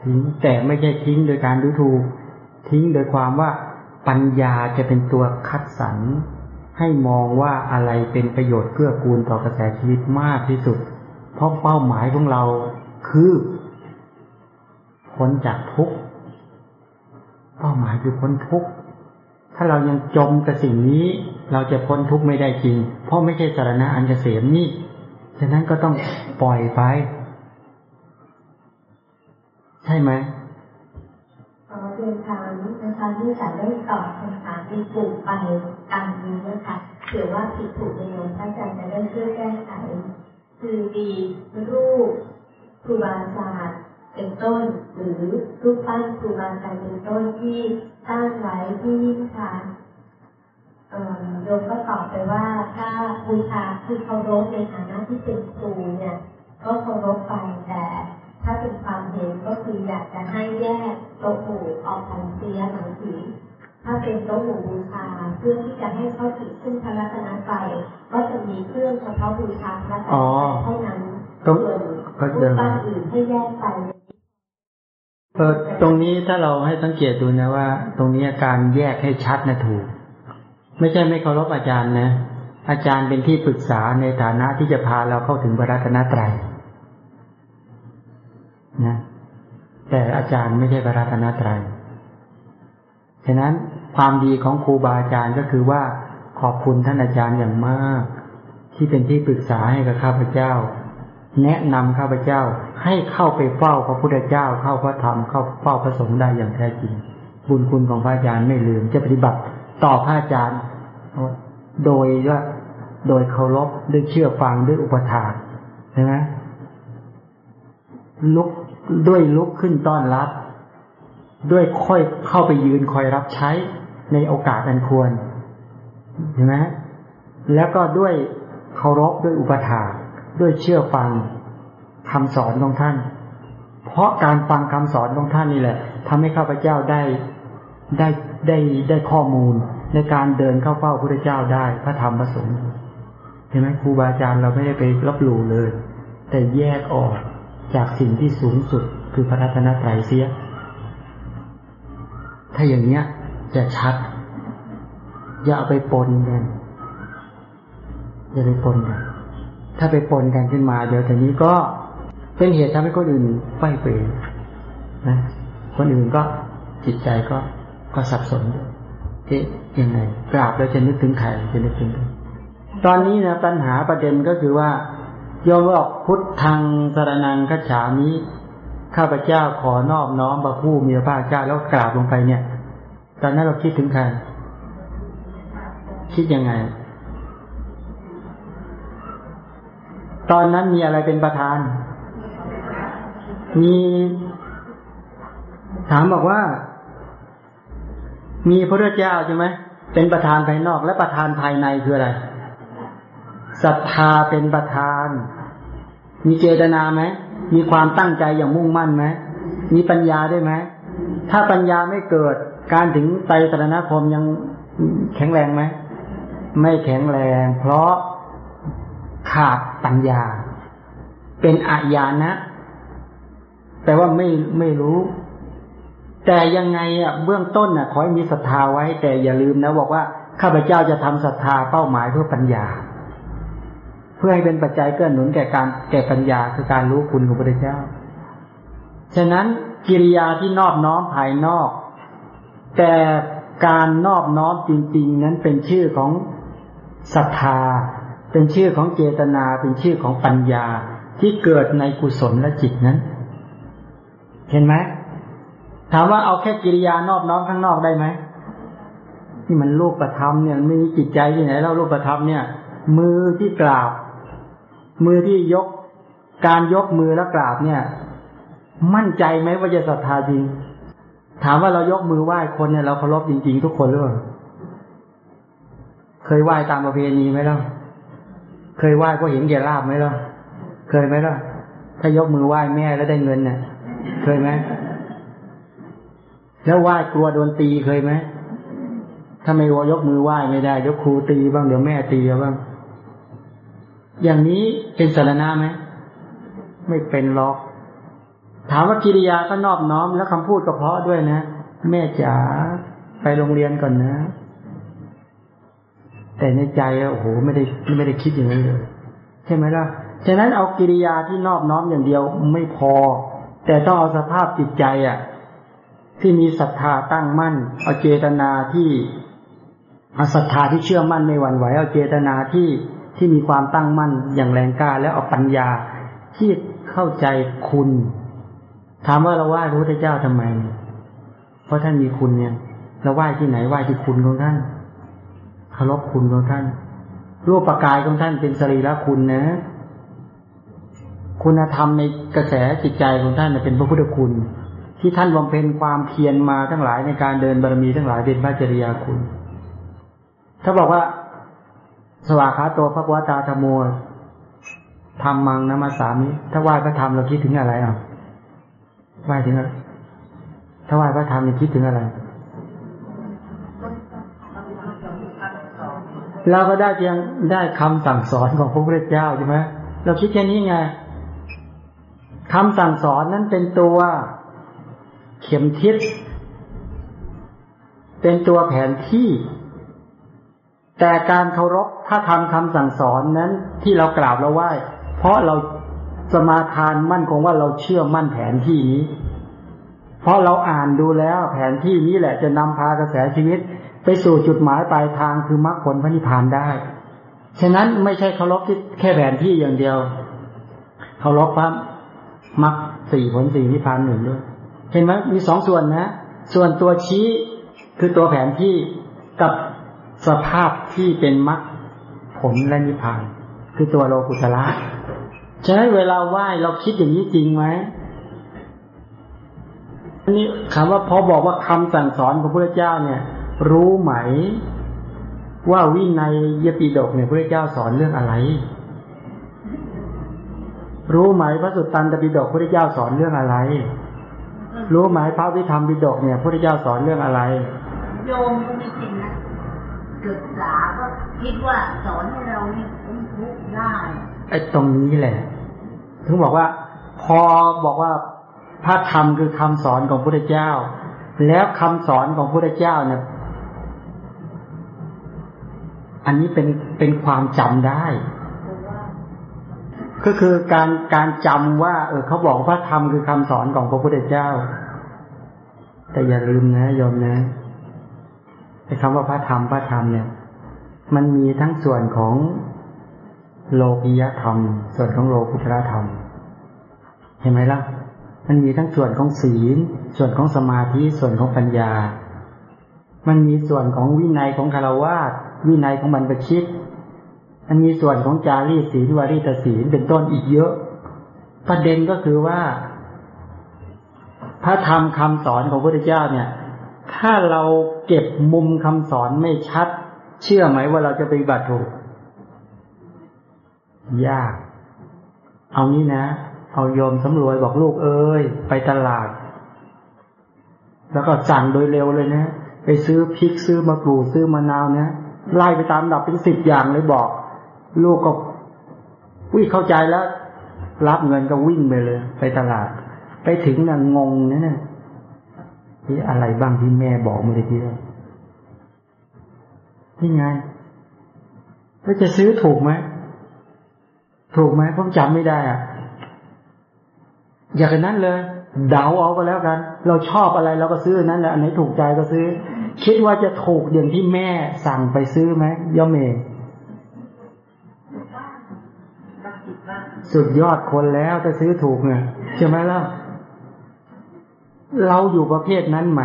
ทิ้งแต่ไม่ใช่ทิ้งโดยการดูถูกทิ้งโดยความว่าปัญญาจะเป็นตัวคัดสรร ให้มองว่าอะไรเป็นประโยชน์เพื่อกูลต่อกระแสชีวิตมากที่สุด เพราะเป้าหมายของเราคือพ้นจากทุกข์เป้าหมายคือพ้นทุกข์ถ้าเรายังจมกับสิ่งนี้ เราจะพ้นทุกข์ไม่ได้จริง เพราะไม่ใช่สารณะอันเกษมนี่ฉะนั้นก็ต้องปล่อยไป ใช่ไหมขอเรียนถามนะคะที่จะได้ตอบคำถา มที่ถูกไปตามนี้นะคะเผื่อว่าผิดถูกยังไงพระอาจารย์จะได้ช่วยแก้ไข คือมีรูปครูบาอาจารย์เป็นต้น หรือรูปปั้นครูบาอาจารย์เป็นต้นที่สร้งไว้ที่ค่ะเอ่อโยมก็ตอบไปว่าถ้าบูชาคือเคารพในฐานะที่เป็นครูเนี่ย ก็เคารพไปแต่ถ้าเป็นความเห็นก็คืออยากจะให้แยกโต๊ะหมู่ออกทันเสียหนังสือ ถ้าเป็นโต๊ะหมู่บูชาเพื่อที่จะให้เข้าถึงซึ่งพระรัตนตรัยก็จะมีเครื่องเฉพาะบูชาพระรัตนตรัยเท่านั้นตรงส่วนก็รูเดิปนปั้นอื่นให้แยกไปเออตรงนี้ถ้าเราให้สังเกตดูนะว่า ตรงนี้การแยกให้ชัดนะถูก ไม่ใช่ไม่เคารพอาจารย์นะอาจารย์เป็นที่ปรึกษาในฐานะที่จะพาเราเข้าถึงพระรัตนตรัยนะแต่อาจารย์ไม่ใช่พระรัตนตรัยฉะนั้น ความดีของครูบาอาจารย์ก็คือว่าขอบคุณท่านอาจารย์อย่างมาก ที่เป็นที่ปรึกษาให้กับข้าพเจ้า แนะนำข้าพเจ้าให้เข้าไปเฝ้าพระพุทธเจ้า เข้าพระธรรมเข้าเฝ้าพระสงฆ์ได้อย่างแท้จริง บุญคุณของพระอาจารย์ไม่ลืม จะปฏิบัติต่อพระอาจารย์ โดยว่าโดยเคารพด้วยเชื่อฟังด้วยอุปถากใช่ไหมลุกด้วยลุกขึ้นต้อนรับ ด้วยค่อยเข้าไปยืนคอยรับใช้ ในโอกาสอันควรเห็นไหมแล้วก็ด้วยเคารพด้วยอุปถาด้วยเชื่อฟังคำสอนของท่าน เพราะการฟังคำสอนของท่านนี่แหละทำให้ข้าพเจ้าได้ได้ได้ได้ข้อมูลในการเดินเข้าเฝ้าพระเจ้าได้พระธรรมพระสงฆ์เห็นไหมครูบาอาจารย์เราไม่ได้ไปรับรู้เลย แต่แยกออกจากสิ่งที่สูงสุดคือพระรัตนตรัยเสีย ถ้าอย่างเนี้ย จะชัด อย่าเอาไปปนกันอย่าไปปนกัน ถ้าไปปนกันขึ้นมา เดี๋ยวทีนี้ก็เป็นเหตุทำให้คนอื่นไฟเปรนะคนอื่นก็จิตใจก็ก็สับสนเอ๊ะยังไงกราบแล้วจะนึกถึงใครจะนึกถึงตอนนี้นะปัญหาประเด็นก็คือว่าโยมบอกพุทธังสรนังคัจฉามิข้าพเจ้าขอนอบน้อมบระผู้มีพระเจ้าแล้วกราบลงไปเนี่ย ตอนนั้นเราคิดถึงใคร คิดยังไง ตอนนั้นมีอะไรเป็นประธาน มี ถามบอกว่า มีพระเจ้าใช่ไหม เป็นประธานภายนอกและประธานภายในคืออะไร ศรัทธาเป็นประธาน มีเจตนาไหม มีความตั้งใจอย่างมุ่งมั่นไหม มีปัญญาได้ไหม ถ้าปัญญาไม่เกิด การถึงไตรสรณคมยังแข็งแรงไหม ไม่แข็งแรง เพราะขาดปัญญา เป็นอาญานะแต่ว่าไม่ไม่รู้ แต่ยังไงอะเบื้องต้นอะขอให้มีศรัทธาไว้ แต่อย่าลืมนะบอกว่าข้าพเจ้าจะทำศรัทธาเป้าหมายเพื่อปัญญา เพื่อให้เป็นปัจจัยเกื้อหนุนแก่การแก่ปัญญาคือการรู้คุณของพระเจ้า ฉะนั้น กิริยาที่นอบน้อมภายนอก แต่การนอบน้อมจริง ๆ นั้นเป็นชื่อของศรัทธา เป็นชื่อของเจตนา เป็นชื่อของปัญญาที่เกิดในกุศลและจิตนั้น เห็นไหมถามว่าเอาแค่กิริยานอบน้อมข้างนอกได้ไหมที่มันรูปประทับเนี่ยไม่มีจิตใจที่ไหนแล้วรูปประทับเนี่ย มือที่กราบ มือที่ยก การยกมือแล้วกราบเนี่ย มั่นใจไหมว่าจะศรัทธาจริง ถามว่าเรายกมือไหว้คนเนี่ยเราเคารพจริง ๆ ทุกคนหรือเปล่าเคยไหว้ตามประเพณีไหมล่ะเคยไหว้เพราะเห็นแก่ลาบไหมล่ะเคยไหมล่ะถ้ายกมือไหว้แม่แล้วได้เงินเนี่ยเคยไหมแล้วไหว้กลัวโดนตีเคยไหมถ้าไม่วายกมือไหว้ไม่ได้เดี๋ยวครูตีบ้างเดี๋ยวแม่ตีบ้าง อย่างนี้เป็นสารณะไหมไม่เป็นหรอก ถามว่ากิริยาก็นอบน้อมแล้วคำพูดก็เพราะด้วยนะ แม่จ๋าไปโรงเรียนก่อนนะ แต่ในใจโอ้โหไม่ได้ไม่ได้คิดอย่างนั้นเลย ใช่ไหมล่ะฉะนั้นเอากิริยาที่นอบน้อมอย่างเดียวไม่พอ แต่ต้องเอาสภาพจิตใจอะ ที่มีศรัทธาตั้งมั่น เอาเจตนาที่เอาศรัทธาที่เชื่อมั่นไม่หวั่นไหวเอาเจตนาที่ที่มีความตั้งมั่นอย่างแรงกล้า แล้วเอาปัญญาที่เข้าใจคุณ ถามว่าเราไหว้พระพุทธเจ้าทำไมเพราะท่านมีคุณเนี่ย เราไหว้ที่ไหนไหว้ที่คุณของท่านเคารพคุณของท่านรูปประกายของท่านเป็นสรีระคุณนะ คุณธรรมในกระแสจิตใจของท่านเป็นพระพุทธคุณ ที่ท่านบำเพ็ญความเพียรมาทั้งหลายในการเดินบารมีทั้งหลายเป็นพระจริยาคุณ ถ้าบอกว่า สวากขาตัวพระวตาธโมธรรมังนะมาสามิถ้าไหว้พระธรรมเราคิดถึงอะไรอะ ไหว้ถึงอะไรถ้าไหว้พระธรรมเราคิดถึงอะไรเราก็ได้เพียงได้คำสั่งสอนของพระพุทธเจ้าใช่ไหมเราคิดแค่นี้ไงคำสั่งสอนนั้นเป็นตัวเข็มทิศเป็นตัวแผนที่ แต่การเคารพถ้าทำคำสั่งสอนนั้นที่เรากราบเราไหว้ เพราะเรา สมาทานมั่นคงว่าเราเชื่อมั่นแผนที่นี้ เพราะเราอ่านดูแล้วแผนที่นี้แหละจะนำพากระแสชีวิต ไปสู่จุดหมายปลายทางคือมรรคผลพระนิพพานได้ ฉะนั้นไม่ใช่เคารพที่แค่แผนที่อย่างเดียวเคารพพระมรรคสี่ผลสี่นิพพานหนึ่งด้วย เห็นไหมมีสองส่วนนะ ส่วนตัวชี้คือตัวแผนที่กับสภาพที่เป็นมรรคผลและนิพพาน คือตัวโลกุตละ ฉะนั้นเวลาไหว้เราคิดอย่างนี้จริงไหมอันนี้คำว่าพอบอกว่าคำสั่งสอนของพระเจ้าเนี่ย รู้ไหม ว่าวินัยยปิฎกเนี่ยพระเจ้าสอนเรื่องอะไร รู้ไหมพระสุตตันตปิฎกพระเจ้าสอนเรื่องอะไร รู้ไหมพระวิธรรมปิฎกเนี่ยพระเจ้าสอนเรื่องอะไร โยมก็ไม่เป็นนะศึกษาก็คิดว่าสอนให้เรานี่พ้นทุได้ ไอ้ตรงนี้แหละ ถึงบอกว่า พอบอกว่าพระธรรมคือคำสอนของพระเจ้า แล้วคำสอนของพระเจ้าเนี่ย อันนี้เป็นเป็นความจำได้ ก็คือการการจำว่า เออเขาบอกว่าพระธรรมคือคำสอนของพระพุทธเจ้า แต่อย่าลืมนะโยมนะไอ้คำว่าพระธรรมพระธรรมเนี่ย มันมีทั้งส่วนของ โลกิยธรรม ส่วนของโลกุตรธรรม เห็นไหมล่ะ มันมีทั้งส่วนของศีล ส่วนของสมาธิ ส่วนของปัญญา มันมีส่วนของวินัยของคารวาสวินัยของบรรพชิต มันมีส่วนของจารีศีลวารีตศีลเป็นต้นอีกเยอะ ประเด็นก็คือว่า พระธรรมคำสอนของพระพุทธเจ้าเนี่ย ถ้าเราเก็บมุมคำสอนไม่ชัด เชื่อไหมว่าเราจะปฏิบัติถูก ยาก เอานี้นะ เอาโยมสำรวยบอกลูกเอ้ย ไปตลาด แล้วก็สั่งโดยเร็วเลยนะ ไปซื้อพริกซื้อมะกรูดซื้อมะนาวนะไล่ไปตามดับเป็นสิบอย่างเลยบอก ลูกก็วิ่งเข้าใจแล้ว รับเงินก็วิ่งไปเลย ไปตลาด ไปถึงน่ะงงนะเนี่ยที่อะไรบ้างที่แม่บอกเมื่อกี้นี่ไงแล้วจะซื้อถูกไหม ถูกไหมผมจำไม่ได้อะอย่างนั้นเลยเดาเอาก็แล้วกัน เราชอบอะไรเราก็ซื้อนั้นแหละอันไหนถูกใจก็ซื้อ คิดว่าจะถูกอย่างที่แม่สั่งไปซื้อไหมย่อมเองสุดยอดคนแล้วจะซื้อถูกเนี่ยใช่ไหมล่ะเราอยู่ประเภทนั้นไหม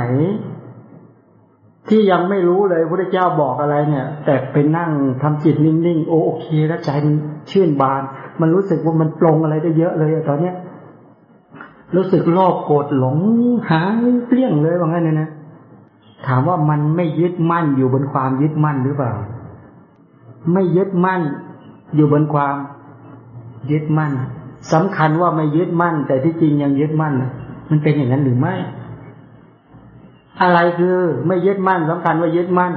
ที่ยังไม่รู้เลยพระเจ้าบอกอะไรเนี่ย แต่ไปนั่งทำจิตนิ่งๆโอโอเคแล้วใจมันชื่นบาน มันรู้สึกว่ามันปรงอะไรได้เยอะเลยตอนเนี้ยรู้สึกโลภโกรธหลงหายเปลี่ยงเลยว่างั้นเนี่ยนะถามว่ามันไม่ยึดมั่นอยู่บนความยึดมั่นหรือเปล่า ไม่ยึดมั่นอยู่บนความยึดมั่นสำคัญว่าไม่ยึดมั่น แต่ที่จริงยังยึดมั่นมันเป็นอย่างนั้นหรือไม่ อะไรคือไม่ยึดมั่นสำคัญว่ายึดมั่น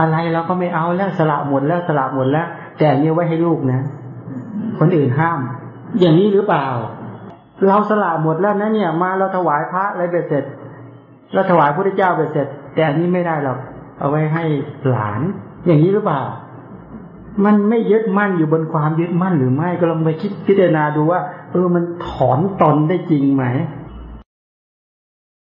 อะไรเราก็ไม่เอาแล้วสละหมดแล้วสละหมดแล้ว แต่อันนี้ไว้ให้ลูกนะ คนอื่นห้าม อย่างนี้หรือเปล่า เราสละหมดแล้วนะเนี่ย มาเราถวายพระอะไรเบ็ดเสร็จเราถวายพระเจ้าเบ็ดเสร็จ แต่อันนี้ไม่ได้หรอกเอาไว้ให้หลาน อย่างนี้หรือเปล่า มันไม่ยึดมั่นอยู่บนความยึดมั่นหรือไม่ก็ลองไปคิดพิจารณาดูว่า เออมันถอนตนได้จริงไหม